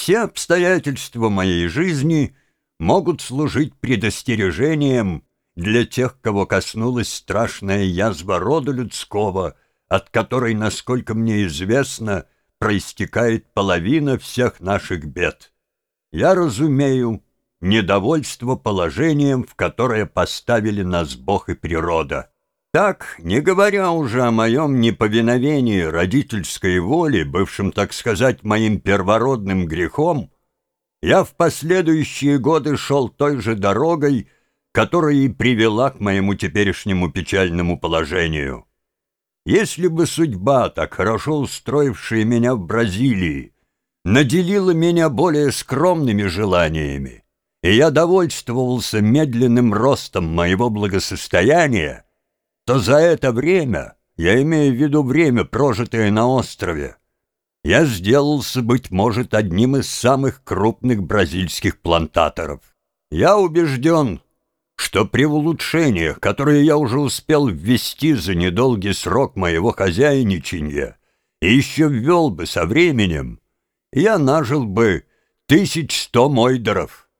Все обстоятельства моей жизни могут служить предостережением для тех, кого коснулась страшная язва рода людского, от которой, насколько мне известно, проистекает половина всех наших бед. Я разумею недовольство положением, в которое поставили нас Бог и природа. Так, не говоря уже о моем неповиновении родительской воле, бывшем, так сказать, моим первородным грехом, я в последующие годы шел той же дорогой, которая и привела к моему теперешнему печальному положению. Если бы судьба, так хорошо устроившая меня в Бразилии, наделила меня более скромными желаниями, и я довольствовался медленным ростом моего благосостояния, то за это время, я имею в виду время, прожитое на острове, я сделался, быть может, одним из самых крупных бразильских плантаторов. Я убежден, что при улучшениях, которые я уже успел ввести за недолгий срок моего хозяйничания, и еще ввел бы со временем, я нажил бы тысяч сто мойдеров.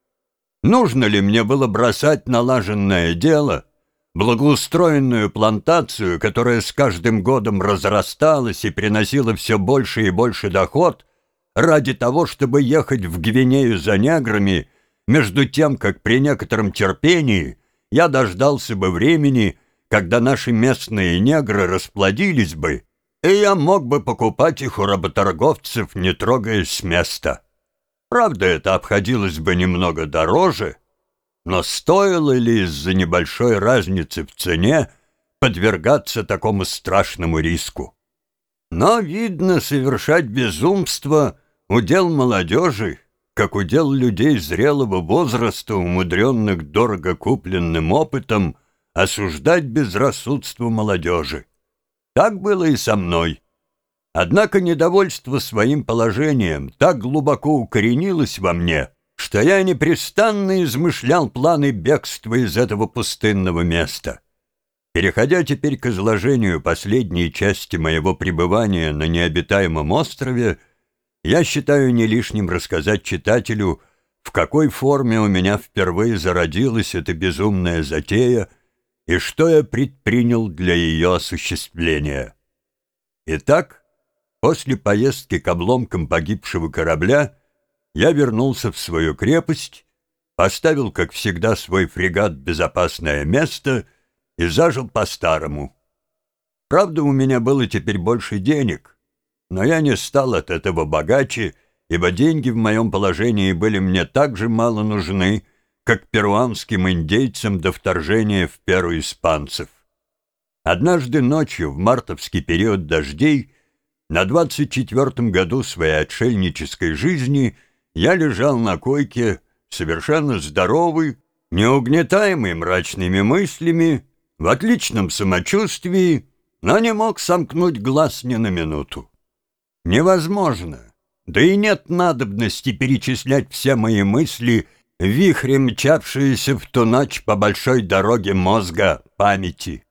Нужно ли мне было бросать налаженное дело — благоустроенную плантацию, которая с каждым годом разрасталась и приносила все больше и больше доход, ради того, чтобы ехать в Гвинею за неграми, между тем, как при некотором терпении я дождался бы времени, когда наши местные негры расплодились бы, и я мог бы покупать их у работорговцев, не трогаясь с места. Правда, это обходилось бы немного дороже, но стоило ли из-за небольшой разницы в цене подвергаться такому страшному риску? Но, видно, совершать безумство — удел молодежи, как удел людей зрелого возраста, умудренных дорого купленным опытом, осуждать безрассудство молодежи. Так было и со мной. Однако недовольство своим положением так глубоко укоренилось во мне — что я непрестанно измышлял планы бегства из этого пустынного места. Переходя теперь к изложению последней части моего пребывания на необитаемом острове, я считаю не лишним рассказать читателю, в какой форме у меня впервые зародилась эта безумная затея и что я предпринял для ее осуществления. Итак, после поездки к обломкам погибшего корабля я вернулся в свою крепость, поставил, как всегда, свой фрегат в безопасное место и зажил по-старому. Правда, у меня было теперь больше денег, но я не стал от этого богаче, ибо деньги в моем положении были мне так же мало нужны, как перуанским индейцам до вторжения в Перу испанцев. Однажды ночью, в мартовский период дождей, на двадцать четвертом году своей отшельнической жизни — я лежал на койке, совершенно здоровый, неугнетаемый мрачными мыслями, в отличном самочувствии, но не мог сомкнуть глаз ни на минуту. Невозможно, да и нет надобности перечислять все мои мысли, вихрем мчавшиеся в ту ночь по большой дороге мозга памяти.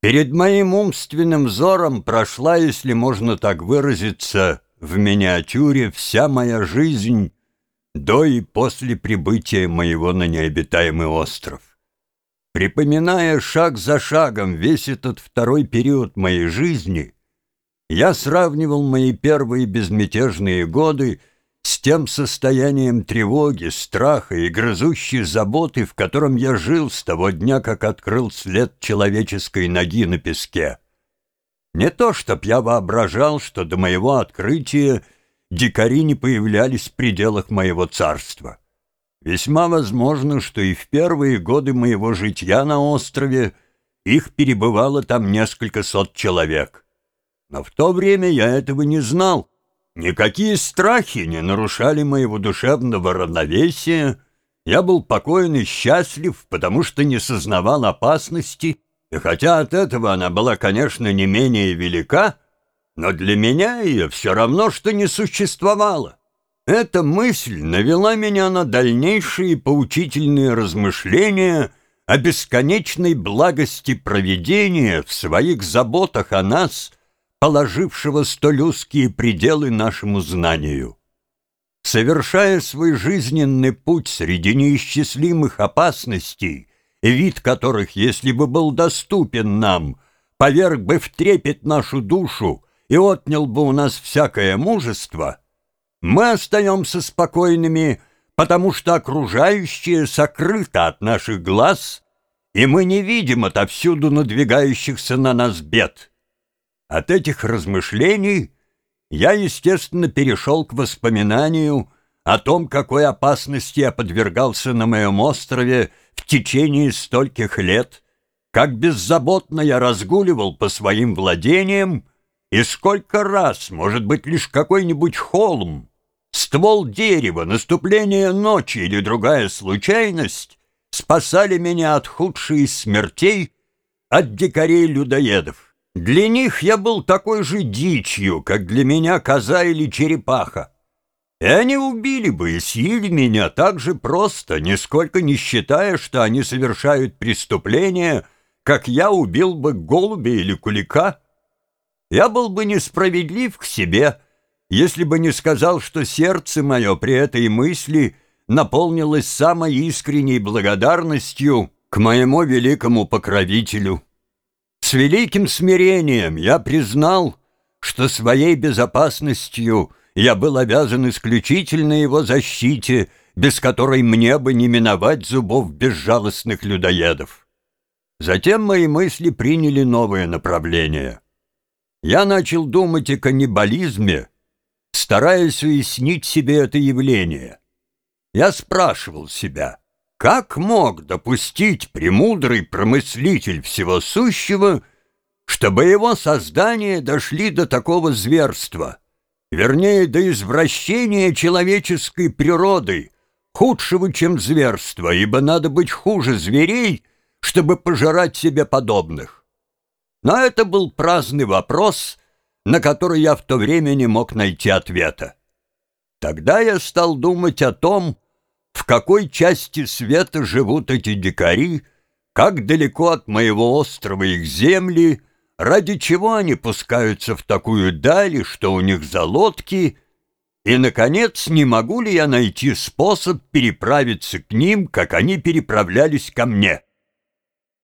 Перед моим умственным взором прошла, если можно так выразиться, в миниатюре вся моя жизнь, до и после прибытия моего на необитаемый остров. Припоминая шаг за шагом весь этот второй период моей жизни, я сравнивал мои первые безмятежные годы с тем состоянием тревоги, страха и грызущей заботы, в котором я жил с того дня, как открыл след человеческой ноги на песке. Не то, чтоб я воображал, что до моего открытия — дикари не появлялись в пределах моего царства. Весьма возможно, что и в первые годы моего житья на острове их перебывало там несколько сот человек. Но в то время я этого не знал. Никакие страхи не нарушали моего душевного равновесия. Я был покоен и счастлив, потому что не сознавал опасности, и хотя от этого она была, конечно, не менее велика, но для меня ее все равно, что не существовало. Эта мысль навела меня на дальнейшие поучительные размышления о бесконечной благости проведения в своих заботах о нас, положившего столь узкие пределы нашему знанию. совершая свой жизненный путь среди неисчислимых опасностей, вид которых, если бы был доступен нам, поверг бы в трепет нашу душу и отнял бы у нас всякое мужество, мы остаемся спокойными, потому что окружающее сокрыто от наших глаз, и мы не видим отовсюду надвигающихся на нас бед. От этих размышлений я, естественно, перешел к воспоминанию о том, какой опасности я подвергался на моем острове в течение стольких лет, как беззаботно я разгуливал по своим владениям, и сколько раз, может быть, лишь какой-нибудь холм, ствол дерева, наступление ночи или другая случайность спасали меня от худшей смертей, от дикарей-людоедов. Для них я был такой же дичью, как для меня коза или черепаха. И они убили бы и съели меня так же просто, нисколько не считая, что они совершают преступление, как я убил бы голубя или кулика. Я был бы несправедлив к себе, если бы не сказал, что сердце мое при этой мысли наполнилось самой искренней благодарностью к моему великому покровителю. С великим смирением я признал, что своей безопасностью я был обязан исключительно его защите, без которой мне бы не миновать зубов безжалостных людоедов. Затем мои мысли приняли новое направление. Я начал думать о каннибализме, стараясь уяснить себе это явление. Я спрашивал себя, как мог допустить премудрый промыслитель всего сущего, чтобы его создания дошли до такого зверства, вернее, до извращения человеческой природы, худшего, чем зверство, ибо надо быть хуже зверей, чтобы пожирать себе подобных. Но это был праздный вопрос, на который я в то время не мог найти ответа. Тогда я стал думать о том, в какой части света живут эти дикари, как далеко от моего острова их земли, ради чего они пускаются в такую даль, что у них за лодки, и, наконец, не могу ли я найти способ переправиться к ним, как они переправлялись ко мне.